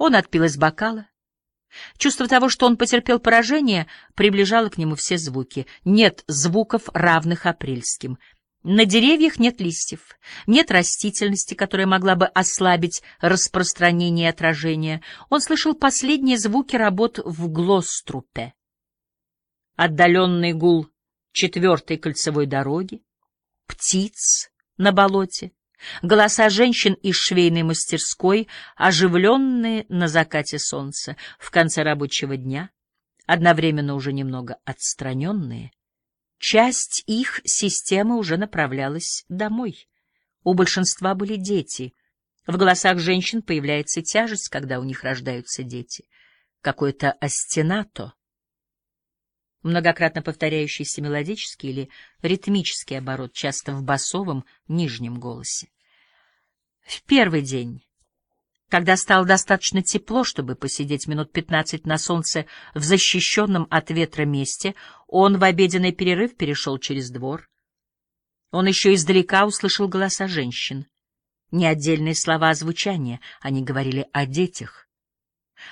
Он отпил из бокала. Чувство того, что он потерпел поражение, приближало к нему все звуки. Нет звуков, равных апрельским. На деревьях нет листьев, нет растительности, которая могла бы ослабить распространение отражения. Он слышал последние звуки работ в Глострупе. Отдаленный гул четвертой кольцевой дороги, птиц на болоте, голоса женщин из швейной мастерской, оживленные на закате солнца, в конце рабочего дня, одновременно уже немного отстраненные. Часть их системы уже направлялась домой. У большинства были дети. В голосах женщин появляется тяжесть, когда у них рождаются дети. Какое-то астенато — многократно повторяющийся мелодический или ритмический оборот, часто в басовом нижнем голосе. В первый день, когда стало достаточно тепло, чтобы посидеть минут пятнадцать на солнце в защищенном от ветра месте, он в обеденный перерыв перешел через двор. Он еще издалека услышал голоса женщин. Не отдельные слова, а звучание. Они говорили о детях.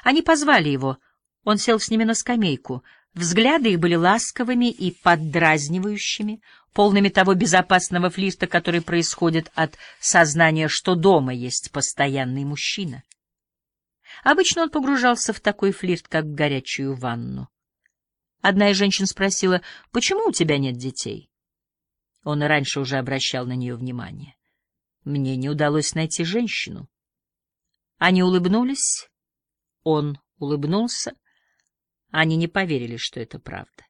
Они позвали его. Он сел с ними на скамейку — Взгляды их были ласковыми и поддразнивающими, полными того безопасного флирта, который происходит от сознания, что дома есть постоянный мужчина. Обычно он погружался в такой флирт, как в горячую ванну. Одна из женщин спросила, почему у тебя нет детей? Он раньше уже обращал на нее внимание. Мне не удалось найти женщину. Они улыбнулись, он улыбнулся, они не поверили, что это правда.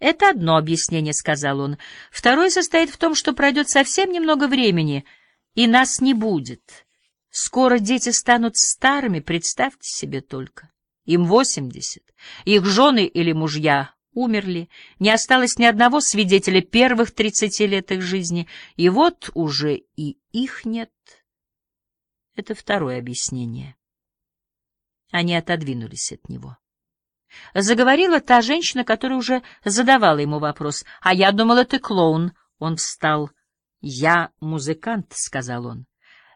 «Это одно объяснение», — сказал он. «Второе состоит в том, что пройдет совсем немного времени, и нас не будет. Скоро дети станут старыми, представьте себе только. Им восемьдесят. Их жены или мужья умерли. Не осталось ни одного свидетеля первых тридцати лет их жизни. И вот уже и их нет». Это второе объяснение. Они отодвинулись от него. Заговорила та женщина, которая уже задавала ему вопрос. — А я думала, ты клоун. Он встал. — Я музыкант, — сказал он.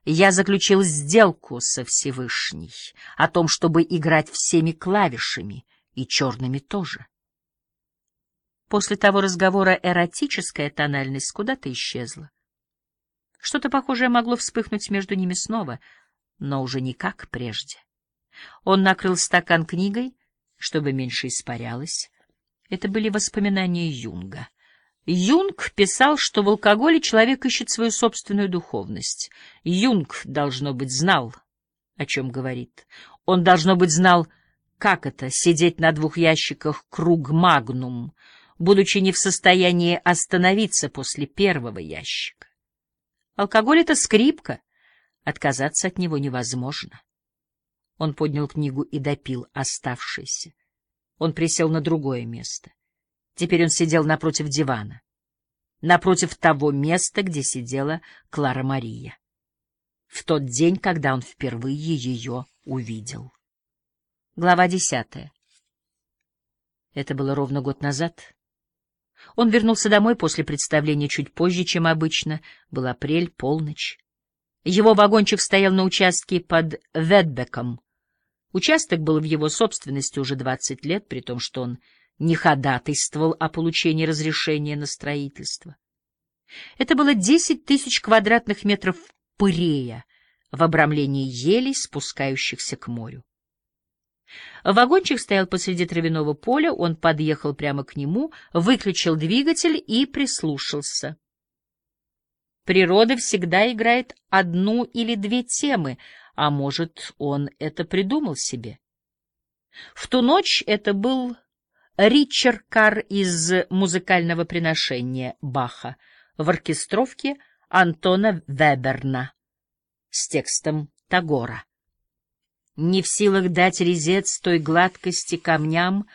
Я заключил сделку со Всевышней о том, чтобы играть всеми клавишами, и черными тоже. После того разговора эротическая тональность куда-то исчезла. Что-то похожее могло вспыхнуть между ними снова, но уже не как прежде. Он накрыл стакан книгой, чтобы меньше испарялось. Это были воспоминания Юнга. Юнг писал, что в алкоголе человек ищет свою собственную духовность. Юнг, должно быть, знал, о чем говорит. Он, должно быть, знал, как это — сидеть на двух ящиках круг магнум, будучи не в состоянии остановиться после первого ящика. Алкоголь — это скрипка, отказаться от него невозможно. Он поднял книгу и допил оставшееся. Он присел на другое место. Теперь он сидел напротив дивана. Напротив того места, где сидела Клара Мария. В тот день, когда он впервые ее увидел. Глава десятая. Это было ровно год назад. Он вернулся домой после представления чуть позже, чем обычно. Был апрель, полночь. Его вагончик стоял на участке под Ведбеком, Участок был в его собственности уже 20 лет, при том, что он не ходатайствовал о получении разрешения на строительство. Это было 10 тысяч квадратных метров пырея в обрамлении елей, спускающихся к морю. Вагончик стоял посреди травяного поля, он подъехал прямо к нему, выключил двигатель и прислушался. Природа всегда играет одну или две темы — а может, он это придумал себе? В ту ночь это был Ричард Карр из музыкального приношения Баха в оркестровке Антона Веберна с текстом Тагора. Не в силах дать резец той гладкости камням,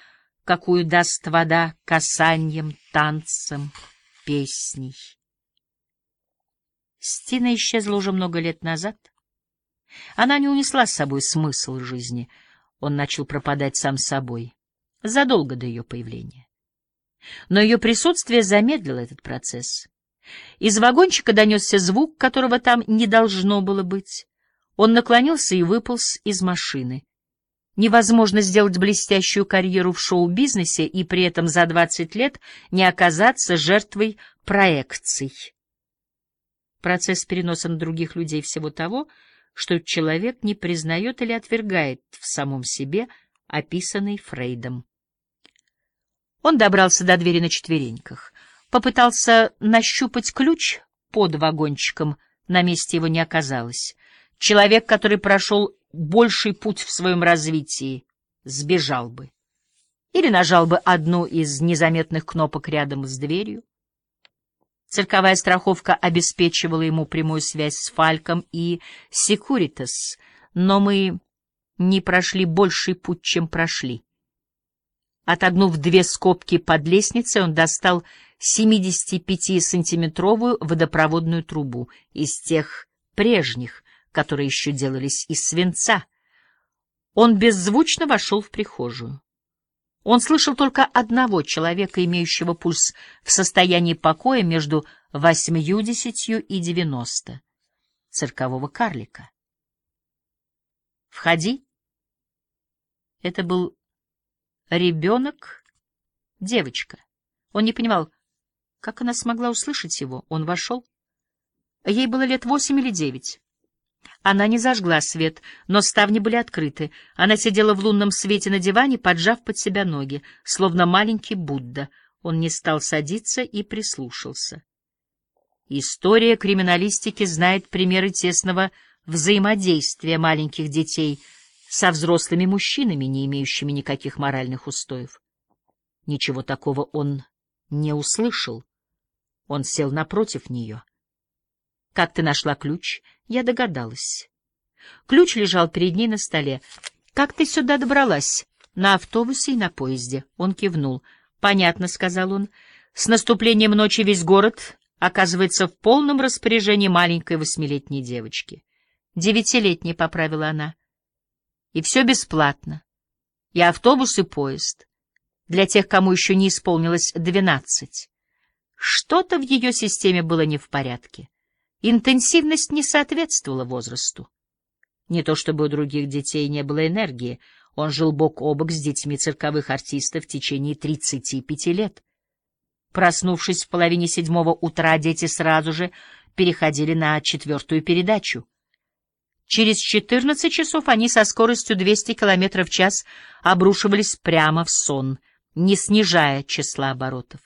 какую даст вода касанием, танцем, песней. Стина исчезла уже много лет назад — она не унесла с собой смысл жизни. Он начал пропадать сам собой, задолго до ее появления. Но ее присутствие замедлило этот процесс. Из вагончика донесся звук, которого там не должно было быть. Он наклонился и выполз из машины. Невозможно сделать блестящую карьеру в шоу-бизнесе и при этом за 20 лет не оказаться жертвой проекций. Процесс переноса на других людей всего того, что человек не признает или отвергает в самом себе, описанный Фрейдом. Он добрался до двери на четвереньках, попытался нащупать ключ под вагончиком, на месте его не оказалось. Человек, который прошел больший путь в своем развитии, сбежал бы. Или нажал бы одну из незаметных кнопок рядом с дверью. Цирковая страховка обеспечивала ему прямую связь с Фальком и Секуритас, но мы не прошли больший путь, чем прошли. Отогнув две скобки под лестницей, он достал 75-сантиметровую водопроводную трубу из тех прежних, которые еще делались из свинца. Он беззвучно вошел в прихожую. Он слышал только одного человека, имеющего пульс в состоянии покоя между восьмидесятью и девяносто, циркового карлика. «Входи». Это был ребенок, девочка. Он не понимал, как она смогла услышать его. Он вошел. Ей было лет восемь или девять. Она не зажгла свет, но ставни были открыты. Она сидела в лунном свете на диване, поджав под себя ноги, словно маленький Будда. Он не стал садиться и прислушался. История криминалистики знает примеры тесного взаимодействия маленьких детей со взрослыми мужчинами, не имеющими никаких моральных устоев. Ничего такого он не услышал. Он сел напротив нее. Как ты нашла ключ? Я догадалась. Ключ лежал перед ней на столе. Как ты сюда добралась? На автобусе и на поезде. Он кивнул. Понятно, сказал он. С наступлением ночи весь город оказывается в полном распоряжении маленькой восьмилетней девочки. Девятилетней, поправила она. И все бесплатно. И автобус, и поезд. Для тех, кому еще не исполнилось двенадцать. Что-то в ее системе было не в порядке. Интенсивность не соответствовала возрасту. Не то чтобы у других детей не было энергии, он жил бок о бок с детьми цирковых артистов в течение 35 лет. Проснувшись в половине седьмого утра, дети сразу же переходили на четвертую передачу. Через 14 часов они со скоростью 200 км в час обрушивались прямо в сон, не снижая числа оборотов.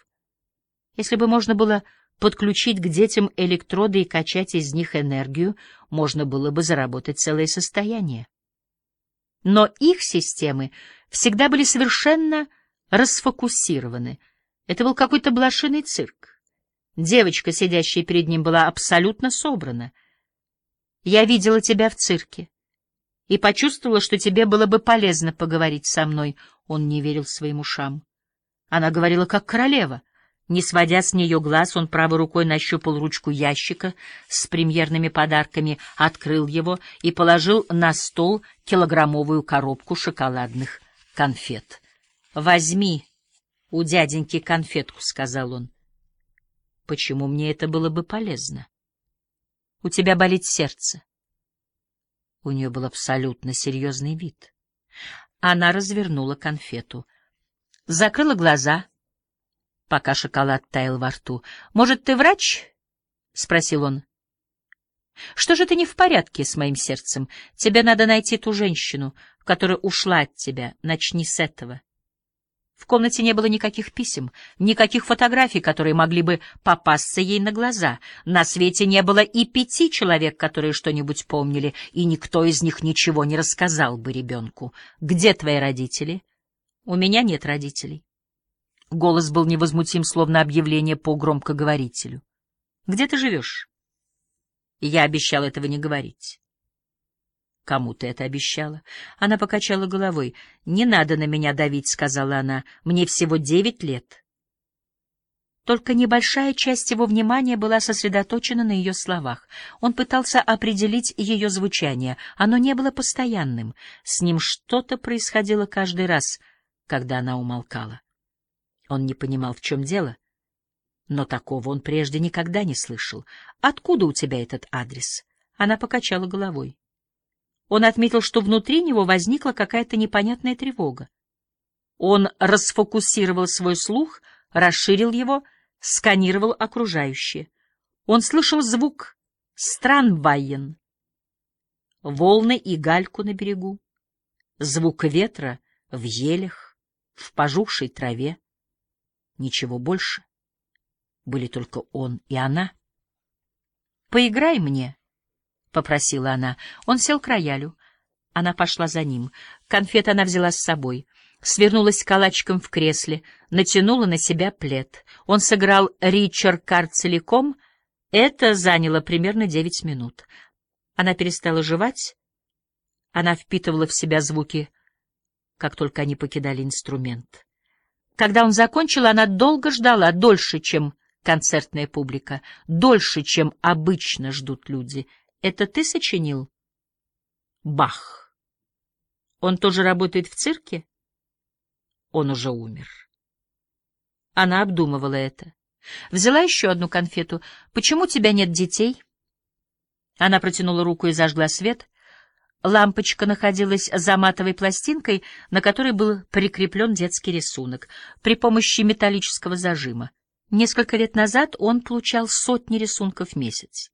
Если бы можно было подключить к детям электроды и качать из них энергию, можно было бы заработать целое состояние. Но их системы всегда были совершенно расфокусированы. Это был какой-то блошиный цирк. Девочка, сидящая перед ним, была абсолютно собрана. «Я видела тебя в цирке и почувствовала, что тебе было бы полезно поговорить со мной». Он не верил своим ушам. Она говорила как королева — не сводя с нее глаз, он правой рукой нащупал ручку ящика с премьерными подарками, открыл его и положил на стол килограммовую коробку шоколадных конфет. — Возьми у дяденьки конфетку, — сказал он. — Почему мне это было бы полезно? — У тебя болит сердце. У нее был абсолютно серьезный вид. Она развернула конфету, закрыла глаза — пока шоколад таял во рту. «Может, ты врач?» — спросил он. «Что же ты не в порядке с моим сердцем? Тебе надо найти ту женщину, которая ушла от тебя. Начни с этого». В комнате не было никаких писем, никаких фотографий, которые могли бы попасться ей на глаза. На свете не было и пяти человек, которые что-нибудь помнили, и никто из них ничего не рассказал бы ребенку. «Где твои родители?» «У меня нет родителей». Голос был невозмутим, словно объявление по громкоговорителю. «Где ты живешь?» Я обещал этого не говорить. «Кому ты это обещала?» Она покачала головой. «Не надо на меня давить», — сказала она. «Мне всего девять лет». Только небольшая часть его внимания была сосредоточена на ее словах. Он пытался определить ее звучание. Оно не было постоянным. С ним что-то происходило каждый раз, когда она умолкала. Он не понимал, в чем дело. Но такого он прежде никогда не слышал. «Откуда у тебя этот адрес?» Она покачала головой. Он отметил, что внутри него возникла какая-то непонятная тревога. Он расфокусировал свой слух, расширил его, сканировал окружающее. Он слышал звук странвайен, волны и гальку на берегу, звук ветра в елях, в пожухшей траве. Ничего больше. Были только он и она. «Поиграй мне», — попросила она. Он сел к роялю. Она пошла за ним. Конфет она взяла с собой. Свернулась калачиком в кресле, натянула на себя плед. Он сыграл Ричард Кар целиком. Это заняло примерно девять минут. Она перестала жевать. Она впитывала в себя звуки, как только они покидали инструмент. Когда он закончил, она долго ждала, дольше, чем концертная публика, дольше, чем обычно ждут люди. Это ты сочинил? Бах. Он тоже работает в цирке? Он уже умер. Она обдумывала это. Взяла еще одну конфету. «Почему у тебя нет детей?» Она протянула руку и зажгла свет. Лампочка находилась за матовой пластинкой, на которой был прикреплен детский рисунок при помощи металлического зажима. Несколько лет назад он получал сотни рисунков в месяц.